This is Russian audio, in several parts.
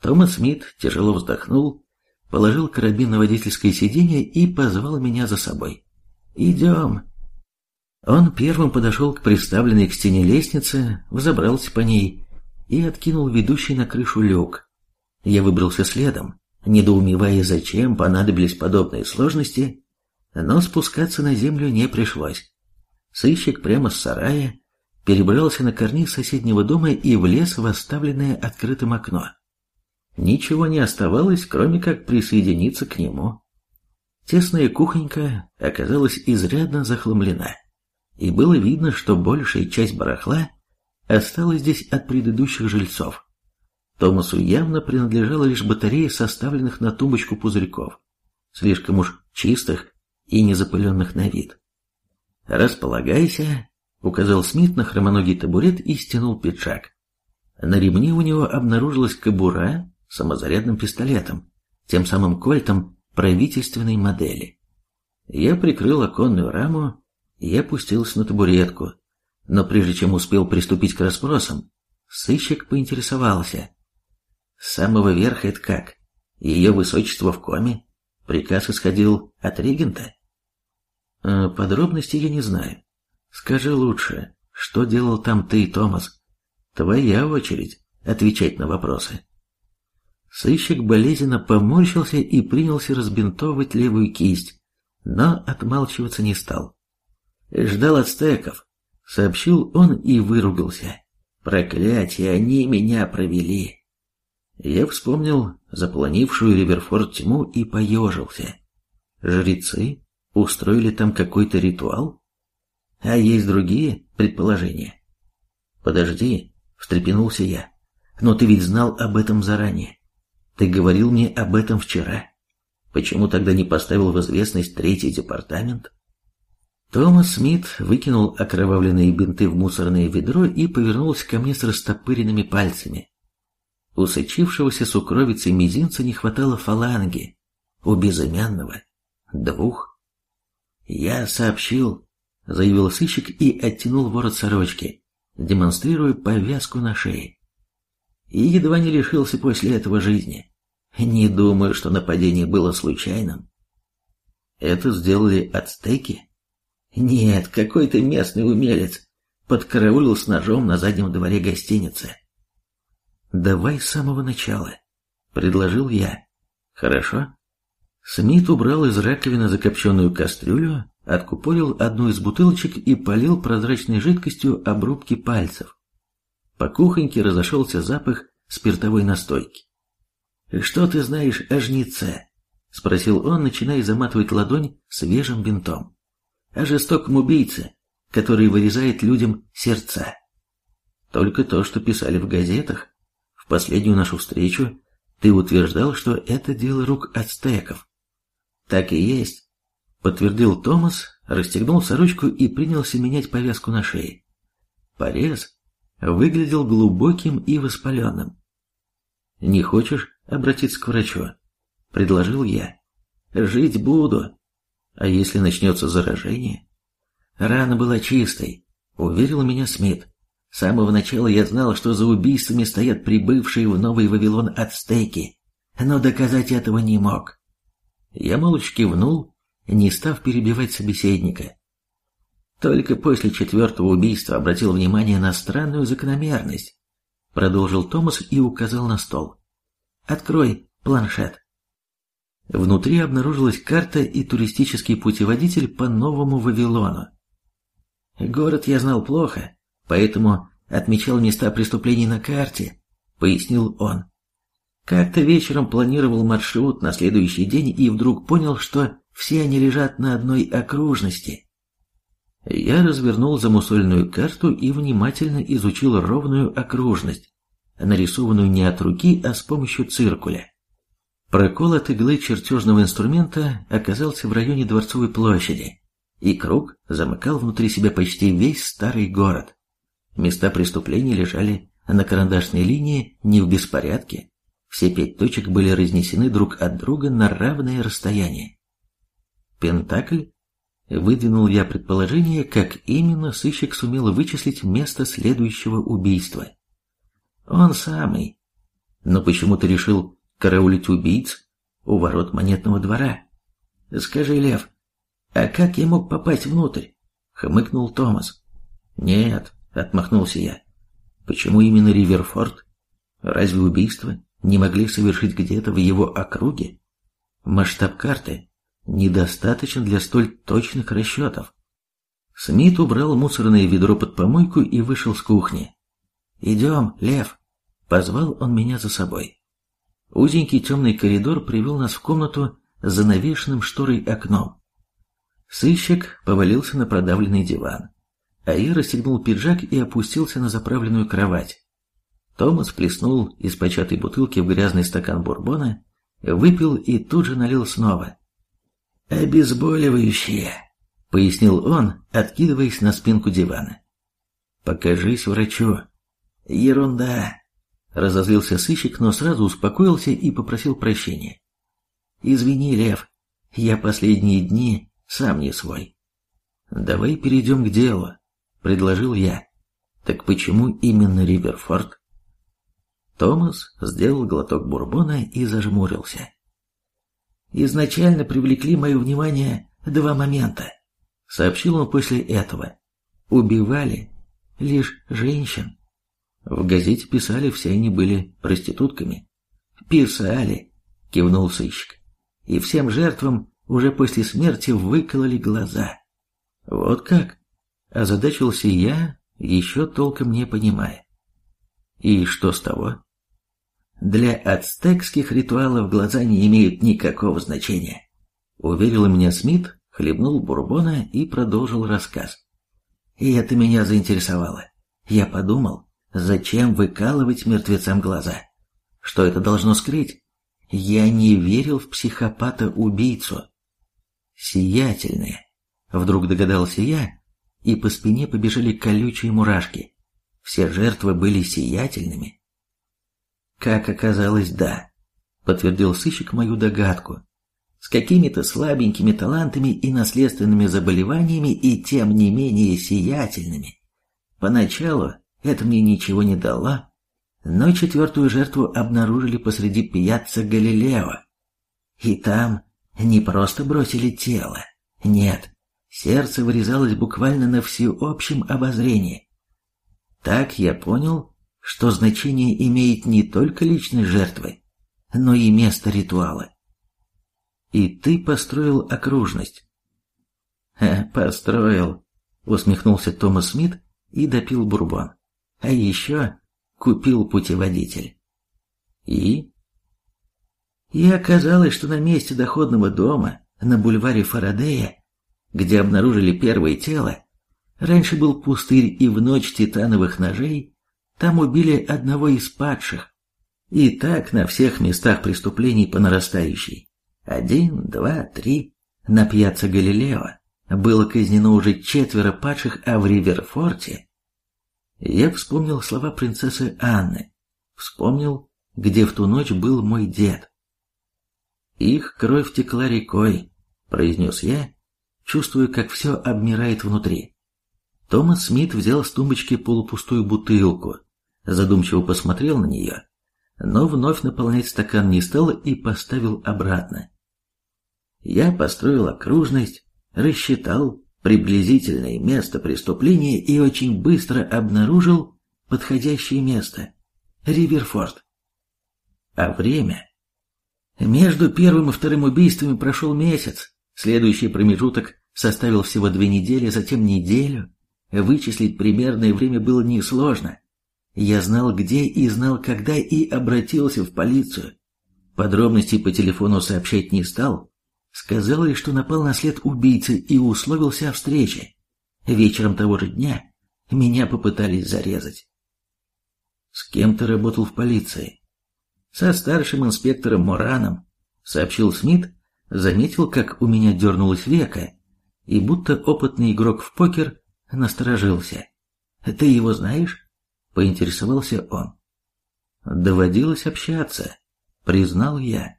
Томас Смит тяжело вздохнул, положил карабин на водительское сиденье и позвал меня за собой. «Идем». Он первым подошел к приставленной к стене лестнице, взобрался по ней и откинул ведущий на крышу люк. Я выбрался следом, недоумевая, зачем понадобились подобные сложности, но спускаться на землю не пришлось. Сыщик прямо с сарая перебрался на карниз соседнего дома и влез в оставленное открытым окно. Ничего не оставалось, кроме как присоединиться к нему. Тесная кухонька оказалась изрядно захламлена, и было видно, что большая часть барахла осталась здесь от предыдущих жильцов. Томасу явно принадлежала лишь батарея составленных на тумбочку пузырьков, слишком уж чистых и незапыленных на вид. «Располагайся», — указал Смит на хромоногий табурет и стянул пиджак. На ремне у него обнаружилась кобура самозарядным пистолетом, тем самым кольтом правительственной модели. Я прикрыл оконную раму и опустился на табуретку, но прежде чем успел приступить к расспросам, сыщик поинтересовался. С самого верха это как? Ее высочество в коме? Приказ исходил от регента? Э, подробностей я не знаю. Скажи лучше, что делал там ты, Томас? Твоя очередь отвечать на вопросы. Сыщик болезненно поморщился и принялся разбинтовывать левую кисть, но отмалчиваться не стал. Ждал ацтеков, сообщил он и выругался. Проклятие, они меня провели. Я вспомнил заполонившую Риверфорд тьму и поежился. Жрецы устроили там какой-то ритуал? А есть другие предположения? Подожди, встрепенулся я. Но ты ведь знал об этом заранее. Ты говорил мне об этом вчера. Почему тогда не поставил в известность третий департамент? Томас Смит выкинул окровавленные бинты в мусорное ведро и повернулся ко мне с растопыренными пальцами. У сочившегося сукровицей мизинца не хватало фаланги, у безымянного — двух. «Я сообщил», — заявил сыщик и оттянул ворот сорочки, демонстрируя повязку на шее. И едва не лишился после этого жизни. Не думаю, что нападение было случайным. Это сделали ацтеки? Нет, какой-то местный умелец подкараулил с ножом на заднем дворе гостиницы. «Давай с самого начала», — предложил я. «Хорошо?» Смит убрал из раковины закопченную кастрюлю, откупорил одну из бутылочек и полил прозрачной жидкостью обрубки пальцев. По кухоньке разошелся запах спиртовой настойки. «Что ты знаешь о жнеце?» — спросил он, начиная заматывать ладонь свежим бинтом о жестоком убийце, который вырезает людям сердца. Только то, что писали в газетах. В последнюю нашу встречу ты утверждал, что это дело рук ацтеков. Так и есть, подтвердил Томас, расстегнул сорочку и принялся менять повязку на шее. Порез выглядел глубоким и воспаленным. «Не хочешь обратиться к врачу?» — предложил я. «Жить буду, а если начнется заражение? Рана была чистой, уверил меня Смит. С самого начала я знал, что за убийствами стоят прибывшие в Новый Вавилон ацтеки, но доказать этого не мог. Я молча кивнул, не став перебивать собеседника. Только после четвертого убийства обратил внимание на странную закономерность. Продолжил Томас и указал на стол. «Открой планшет». Внутри обнаружилась карта и туристический путеводитель по Новому Вавилону. Город я знал плохо, поэтому отмечал места преступлений на карте, пояснил он. Как-то вечером планировал маршрут на следующий день и вдруг понял, что все они лежат на одной окружности. Я развернул замусольную карту и внимательно изучил ровную окружность, нарисованную не от руки, а с помощью циркуля. Прокол от иглы чертежного инструмента оказался в районе Дворцовой площади, и круг замыкал внутри себя почти весь старый город. Места преступлений лежали на карандашной линии не в беспорядке. Все пять точек были разнесены друг от друга на равное расстояние. Пентакль? Выдвинул я предположение, как именно сыщик сумел вычислить место следующего убийства. Он самый, Но почему ты решил караулить убийц у ворот монетного двора? Скажи, Лев, а как я мог попасть внутрь? Хмыкнул Томас. Нет, отмахнулся я. Почему именно Риверфорд? Разве убийство не могли совершить где-то в его округе? Масштаб карты недостаточен для столь точных расчетов. Смит убрал мусорное ведро под помойку и вышел с кухни. «Идем, Лев!» — позвал он меня за собой. Узенький темный коридор привел нас в комнату с занавешенным шторой окном. Сыщик повалился на продавленный диван, а я расстегнул пиджак и опустился на заправленную кровать. Томас плеснул из початой бутылки в грязный стакан бурбона, выпил и тут же налил снова. «Обезболивающее», — пояснил он, откидываясь на спинку дивана. «Покажись врачу». «Ерунда», — разозлился сыщик, но сразу успокоился и попросил прощения. «Извини, Лев, я последние дни сам не свой». «Давай перейдем к делу», — предложил я. «Так почему именно Риверфорд?» Томас сделал глоток бурбона и зажмурился. «Изначально привлекли мое внимание два момента», — сообщил он после этого. «Убивали лишь женщин». В газете писали, все они были проститутками. «Писали», — кивнул сыщик. «И всем жертвам уже после смерти выкололи глаза». «Вот как?» — озадачился я, еще толком не понимая. «И что с того?» Для ацтекских ритуалов глаза не имеют никакого значения. Уверил меня Смит, хлебнул бурбона и продолжил рассказ. И это меня заинтересовало. Я подумал, зачем выкалывать мертвецам глаза? Что это должно скрыть? Я не верил в психопата-убийцу. Сиятельные. Вдруг догадался я, и по спине побежали колючие мурашки. Все жертвы были сиятельными. Как оказалось, да, подтвердил сыщик мою догадку. С какими-то слабенькими талантами и наследственными заболеваниями и тем не менее сиятельными. Поначалу это мне ничего не дало, но четвертую жертву обнаружили посреди пьяцца Галилео. И там не просто бросили тело, нет, сердце вырезалось буквально на всеобщем обозрении. Так я понял, что значение имеет не только личность жертвы, но и место ритуала. И ты построил окружность. «Ха, построил», — усмехнулся Томас Смит и допил бурбон. А еще купил путеводитель. И? И оказалось, что на месте доходного дома на бульваре Фарадея, где обнаружили первое тело, раньше был пустырь и в ночь титановых ножей там убили одного из падших. И так на всех местах преступлений по нарастающей. Один, два, три. На пьяцца Галилео было казнено уже четверо падших, а в Риверфорте... Я вспомнил слова принцессы Анны. Вспомнил, где в ту ночь был мой дед. «Их кровь текла рекой», — произнес я, чувствуя, как все обмирает внутри. Томас Смит взял с тумбочки полупустую бутылку, задумчиво посмотрел на нее, но вновь наполнять стакан не стал и поставил обратно. Я построил окружность, рассчитал приблизительное место преступления и очень быстро обнаружил подходящее место — Риверфорд. А время? Между первым и вторым убийствами прошел месяц, следующий промежуток составил всего две недели, затем неделю. Вычислить примерное время было несложно. Я знал где и знал когда и обратился в полицию. Подробностей по телефону сообщать не стал. Сказал лишь, что напал на след убийцы и условился о встрече. Вечером того же дня меня попытались зарезать. С кем ты работал в полиции? Со старшим инспектором Мораном, сообщил Смит, заметил, как у меня дернулось века, и будто опытный игрок в покер насторожился. Ты его знаешь? поинтересовался он. Доводилось общаться, признал я.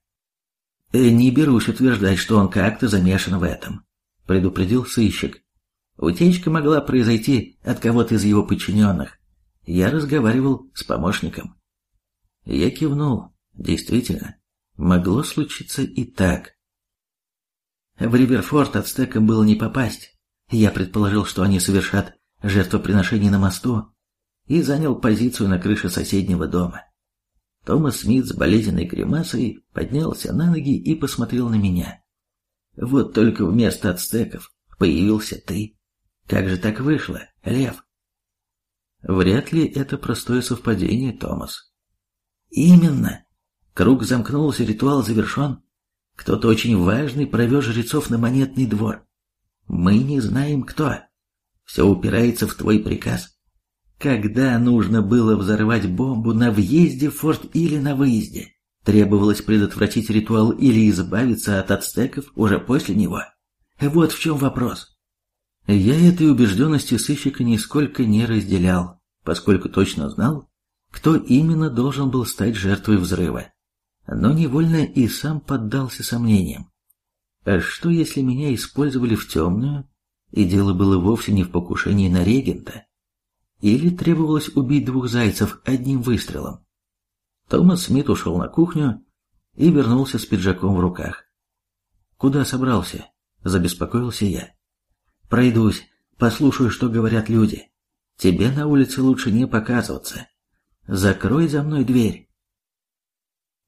«Э, не берусь утверждать, что он как-то замешан в этом, предупредил сыщик. Утечка могла произойти от кого-то из его подчиненных. Я разговаривал с помощником. Я кивнул. Действительно, могло случиться и так. В Риверфорд ацтекам было не попасть. Я предположил, что они совершат жертвоприношение на мосту и занял позицию на крыше соседнего дома. Томас Смит с болезненной гримасой поднялся на ноги и посмотрел на меня. Вот только вместо ацтеков появился ты. Как же так вышло, Лев? Вряд ли это простое совпадение, Томас. Именно. Круг замкнулся, ритуал завершен. Кто-то очень важный провез жрецов на монетный двор. Мы не знаем, кто. Все упирается в твой приказ. Когда нужно было взорвать бомбу на въезде в форт или на выезде? Требовалось предотвратить ритуал или избавиться от ацтеков уже после него? Вот в чем вопрос. Я этой убежденности сыщика нисколько не разделял, поскольку точно знал, кто именно должен был стать жертвой взрыва. Но невольно и сам поддался сомнениям. А что, если меня использовали в темную, и дело было вовсе не в покушении на регента? Или требовалось убить двух зайцев одним выстрелом? Томас Смит ушел на кухню и вернулся с пиджаком в руках. «Куда собрался?» – забеспокоился я. «Пройдусь, послушаю, что говорят люди. Тебе на улице лучше не показываться. Закрой за мной дверь».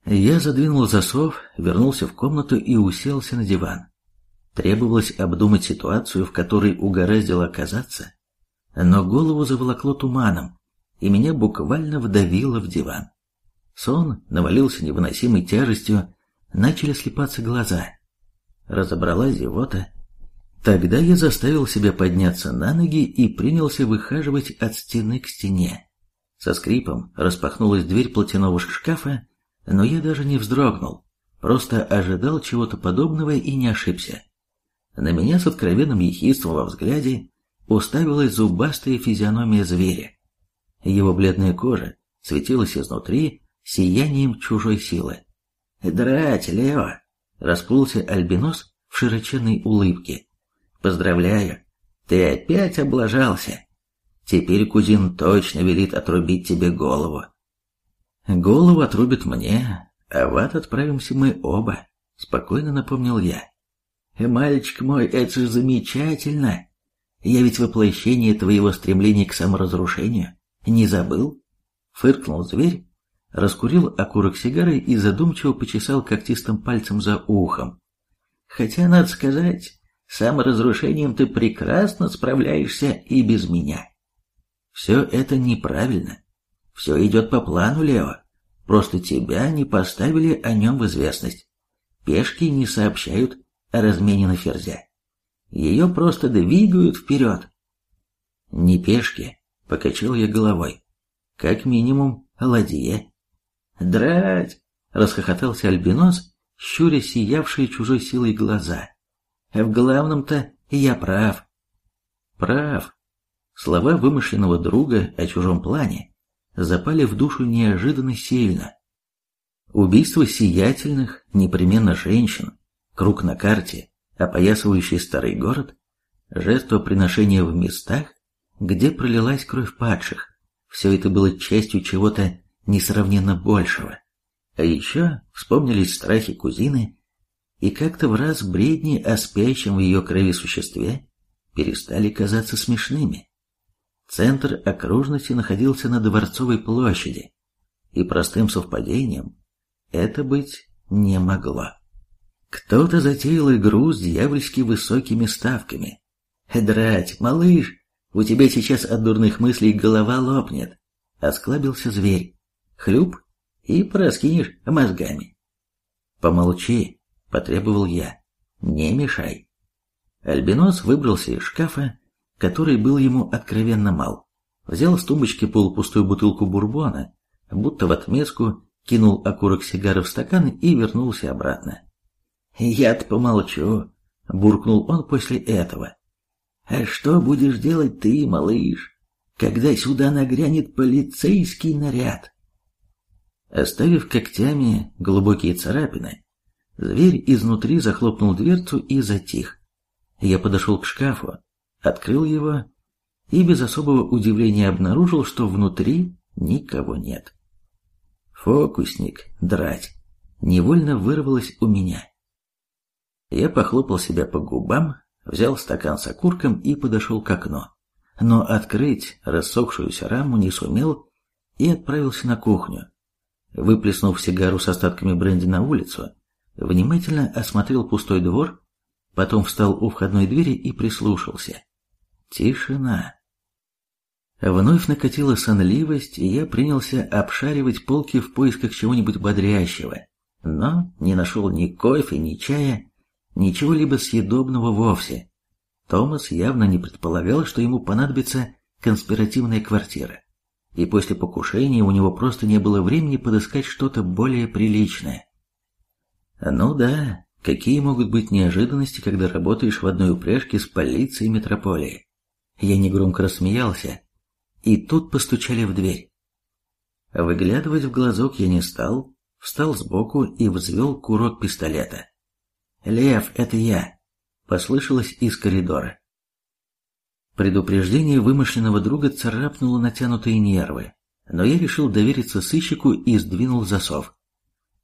Я задвинул засов, вернулся в комнату и уселся на диван. Требовалось обдумать ситуацию, в которой угораздило оказаться, но голову заволокло туманом, и меня буквально вдавило в диван. Сон навалился невыносимой тяжестью, начали слепаться глаза. Разобралась зевота. Тогда я заставил себя подняться на ноги и принялся выхаживать от стены к стене. Со скрипом распахнулась дверь платяного шкафа, но я даже не вздрогнул, просто ожидал чего-то подобного и не ошибся. На меня с откровенным ехидством во взгляде уставилась зубастая физиономия зверя. Его бледная кожа светилась изнутри сиянием чужой силы. «Драть, Лео!» — расплылся альбинос в широченной улыбке. «Поздравляю, ты опять облажался. Теперь кузин точно велит отрубить тебе голову. Голову отрубит мне, а в ад отправимся мы оба, спокойно напомнил я. Мальчик мой, это же замечательно. Я ведь воплощение твоего стремления к саморазрушению. Не забыл? Фыркнул зверь, раскурил окурок сигары и задумчиво почесал когтистым пальцем за ухом. Хотя, надо сказать, саморазрушением ты прекрасно справляешься и без меня. Все это неправильно. Все идет по плану, Лео. Просто тебя не поставили о нем в известность. Пешки не сообщают о размене на ферзя. Ее просто двигают вперед. Не пешки, покачал я головой. Как минимум, ладье. Драть! Расхохотался Альбинос, щуря сиявшие чужой силой глаза. В главном-то я прав. Прав. Слова вымышленного друга о чужом плане запали в душу неожиданно сильно. Убийство сиятельных, непременно женщин, круг на карте, опоясывающий старый город, жертвоприношение в местах, где пролилась кровь падших, все это было частью чего-то несравненно большего. А еще вспомнились страхи кузины, и как-то в раз бредни о спящем в ее крови существе перестали казаться смешными. Центр окружности находился на Дворцовой площади, и простым совпадением это быть не могло. Кто-то затеял игру с дьявольски высокими ставками. «Драть, малыш, у тебя сейчас от дурных мыслей голова лопнет», — осклабился зверь. «Хлюп, и проскинешь мозгами». «Помолчи», — потребовал я, — «не мешай». Альбинос выбрался из шкафа, который был ему откровенно мал. Взял с тумбочки полупустую бутылку бурбона, будто в отместку кинул окурок сигары в стакан и вернулся обратно. «Я-то помолчу», — буркнул он после этого. «А что будешь делать ты, малыш, когда сюда нагрянет полицейский наряд?» Оставив когтями глубокие царапины, зверь изнутри захлопнул дверцу и затих. Я подошел к шкафу, открыл его и без особого удивления обнаружил, что внутри никого нет. Фокусник, драть. Невольно вырвалось у меня. Я похлопал себя по губам, взял стакан с окурком и подошел к окну. Но открыть рассохшуюся раму не сумел и отправился на кухню. Выплеснув сигару с остатками бренди на улицу, внимательно осмотрел пустой двор, потом встал у входной двери и прислушался. Тишина. Вновь накатила сонливость, и я принялся обшаривать полки в поисках чего-нибудь бодрящего, но не нашел ни кофе, ни чая, ничего либо съедобного вовсе. Томас явно не предполагал, что ему понадобится конспиративная квартира, и после покушения у него просто не было времени подыскать что-то более приличное. Ну да, какие могут быть неожиданности, когда работаешь в одной упряжке с полицией метрополии? Я негромко рассмеялся, и тут постучали в дверь. Выглядывать в глазок я не стал, встал сбоку и взвел курок пистолета. «Лев, это я!» — послышалось из коридора. Предупреждение вымышленного друга царапнуло натянутые нервы, но я решил довериться сыщику и сдвинул засов.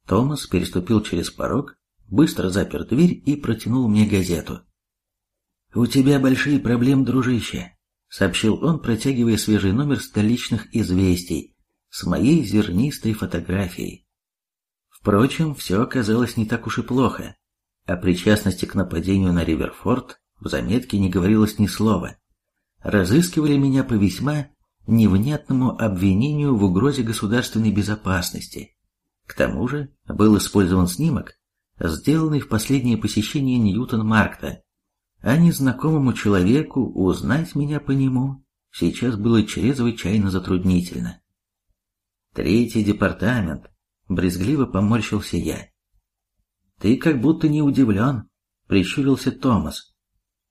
Томас переступил через порог, быстро запер дверь и протянул мне газету. «У тебя большие проблемы, дружище», — сообщил он, протягивая свежий номер столичных известий с моей зернистой фотографией. Впрочем, все оказалось не так уж и плохо. О причастности к нападению на Риверфорд в заметке не говорилось ни слова. Разыскивали меня по весьма невнятному обвинению в угрозе государственной безопасности. К тому же был использован снимок, сделанный в последнее посещение Ньютон-Маркта, а незнакомому человеку узнать меня по нему сейчас было чрезвычайно затруднительно. Третий департамент, брезгливо поморщился я. Ты как будто не удивлен, прищурился Томас.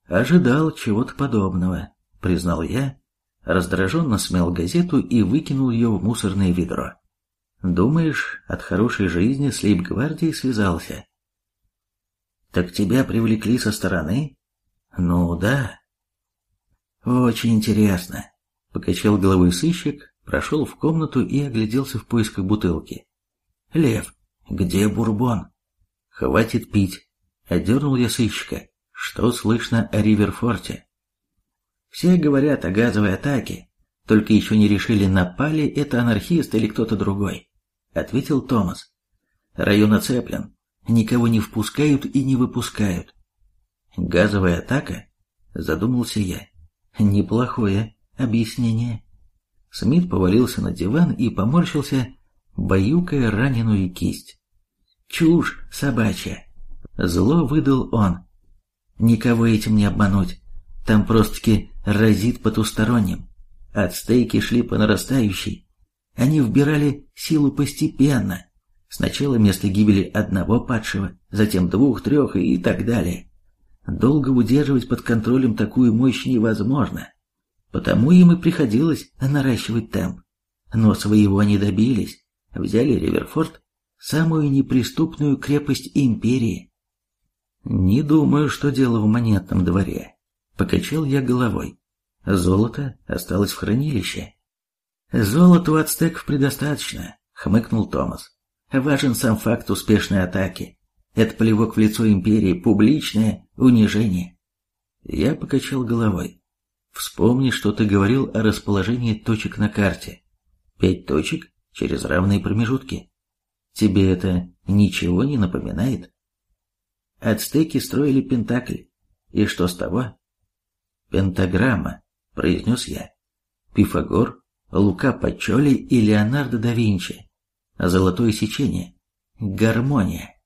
Ожидал чего-то подобного, признал я, раздраженно смял газету и выкинул ее в мусорное ведро. Думаешь, от хорошей жизни с лейб-гвардией связался? Так тебя привлекли со стороны? Ну да. Очень интересно. Покачал головой сыщик, прошел в комнату и огляделся в поисках бутылки. Лев, где бурбон? Хватит пить. Отдернул я сыщика. Что слышно о Риверфорте? Все говорят о газовой атаке, только еще не решили, напали это анархист или кто-то другой, ответил Томас. Район оцеплен, никого не впускают и не выпускают. Газовая атака? Задумался я. Неплохое объяснение. Смит повалился на диван и поморщился, баюкая раненую кисть. Чушь собачья. Зло выдал он. Никого этим не обмануть. Там просто-таки разит потусторонним. Ацтеки шли по нарастающей. Они вбирали силу постепенно. Сначала место гибели одного падшего, затем двух, трех и так далее. Долго удерживать под контролем такую мощь невозможно, потому им и приходилось наращивать темп. Но своего они добились, взяли Риверфорд, самую неприступную крепость империи. Не думаю, что дело в монетном дворе. Покачал я головой. Золото осталось в хранилище. Золота у ацтеков предостаточно, хмыкнул Томас. Важен сам факт успешной атаки. Это плевок в лицо империи, публичное унижение. Я покачал головой. Вспомни, что ты говорил о расположении точек на карте. Пять точек через равные промежутки. Тебе это ничего не напоминает? Ацтеки строили пентакль. И что с того? Пентаграмма, произнес я. Пифагор, Лука Пачоли и Леонардо да Винчи. Золотое сечение. Гармония.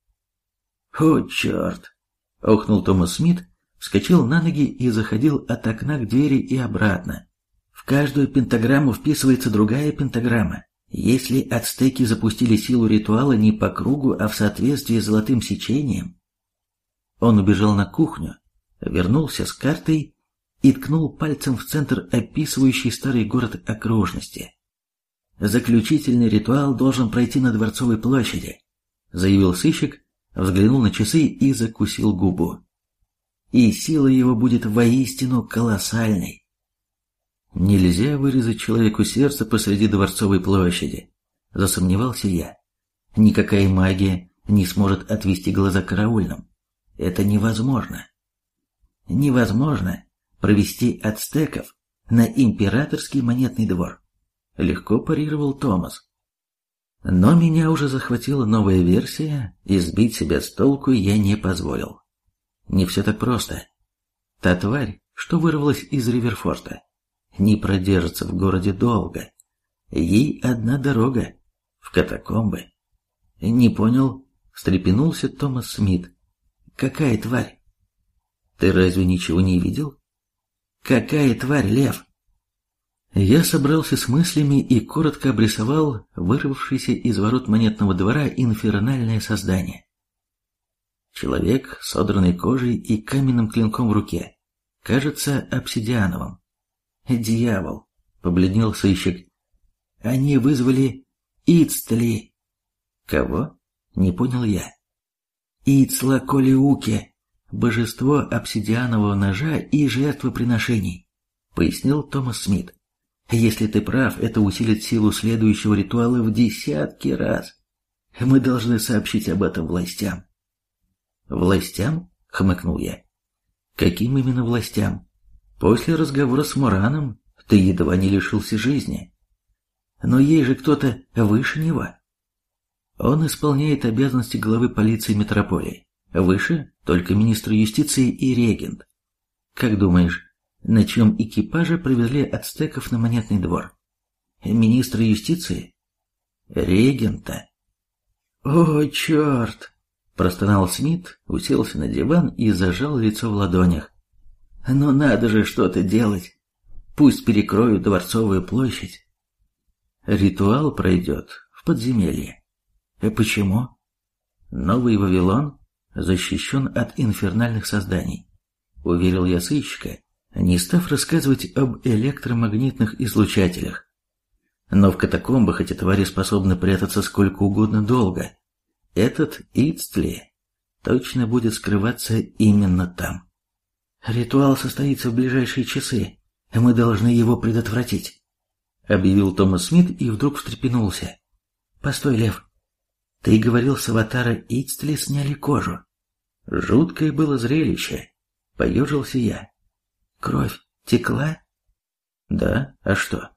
«О, черт!» — охнул Томас Смит, вскочил на ноги и заходил от окна к двери и обратно. В каждую пентаграмму вписывается другая пентаграмма. Если ацтеки запустили силу ритуала не по кругу, а в соответствии с золотым сечением... Он убежал на кухню, вернулся с картой и ткнул пальцем в центр описывающий старый город окружности. «Заключительный ритуал должен пройти на Дворцовой площади», — заявил сыщик, взглянул на часы и закусил губу. И сила его будет воистину колоссальной. Нельзя вырезать человеку сердце посреди Дворцовой площади. засомневался я. Никакая магия не сможет отвести глаза караульным. Это невозможно. Невозможно провести ацтеков на императорский монетный двор. Легко парировал Томас. Но меня уже захватила новая версия, и сбить себя с толку я не позволил. Не все так просто. Та тварь, что вырвалась из Риверфорта, не продержится в городе долго. Ей одна дорога — в катакомбы. Не понял, встрепенулся Томас Смит. Какая тварь? Ты разве ничего не видел? Какая тварь, Лев? Я собрался с мыслями и коротко обрисовал вырвавшееся из ворот монетного двора инфернальное создание. Человек содранной кожей и каменным клинком в руке. Кажется, обсидиановым. Дьявол, побледнел сыщик. Они вызвали Ицтли. Кого? Не понял я. Ицла Колиуке, божество обсидианового ножа и жертвоприношений, пояснил Томас Смит. Если ты прав, это усилит силу следующего ритуала в десятки раз. Мы должны сообщить об этом властям. Властям? хмыкнул я. Каким именно властям? После разговора с Мураном ты едва не лишился жизни. Но есть же кто-то выше него. Он исполняет обязанности главы полиции метрополии. Выше только министр юстиции и регент. Как думаешь, на чем экипаже привезли ацтеков на монетный двор? Министра юстиции? Регента? О, черт! Простонал Смит, уселся на диван и зажал лицо в ладонях. Но надо же что-то делать. Пусть перекроют Дворцовую площадь. Ритуал пройдет в подземелье. Почему? Новый Вавилон защищен от инфернальных созданий, уверил я сыщика, не став рассказывать об электромагнитных излучателях. Но в катакомбах эти твари способны прятаться сколько угодно долго. Этот Ицтли точно будет скрываться именно там. Ритуал состоится в ближайшие часы, и мы должны его предотвратить, объявил Томас Смит и вдруг встрепенулся. Постой, Лев. Ты говорил, с аватара Ицтли сняли кожу. Жуткое было зрелище. Поежился я. Кровь текла? Да, а что?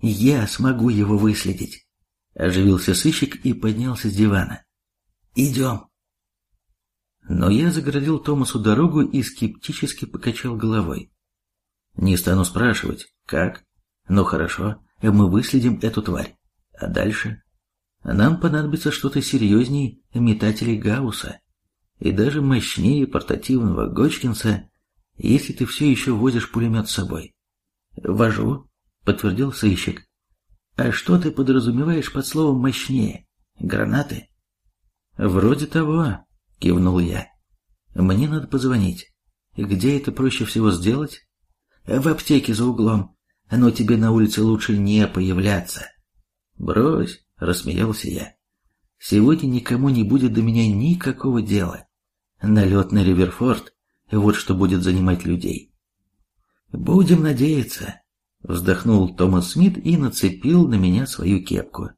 Я смогу его выследить. Оживился сыщик и поднялся с дивана. Идем. Но я загородил Томасу дорогу и скептически покачал головой. Не стану спрашивать, как. Ну хорошо, мы выследим эту тварь. А дальше? Нам понадобится что-то серьезней метателей Гаусса и даже мощнее портативного Гочкинса, если ты все еще возишь пулемет с собой. Вожу, подтвердил сыщик. А что ты подразумеваешь под словом «мощнее»? Гранаты? Вроде того, кивнул я. Мне надо позвонить. Где это проще всего сделать? В аптеке за углом. Но тебе на улице лучше не появляться. Брось, рассмеялся я. Сегодня никому не будет до меня никакого дела. Налет на Риверфорд — вот что будет занимать людей. Будем надеяться, вздохнул Томас Смит и нацепил на меня свою кепку.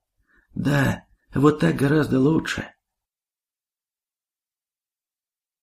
Да, вот так гораздо лучше.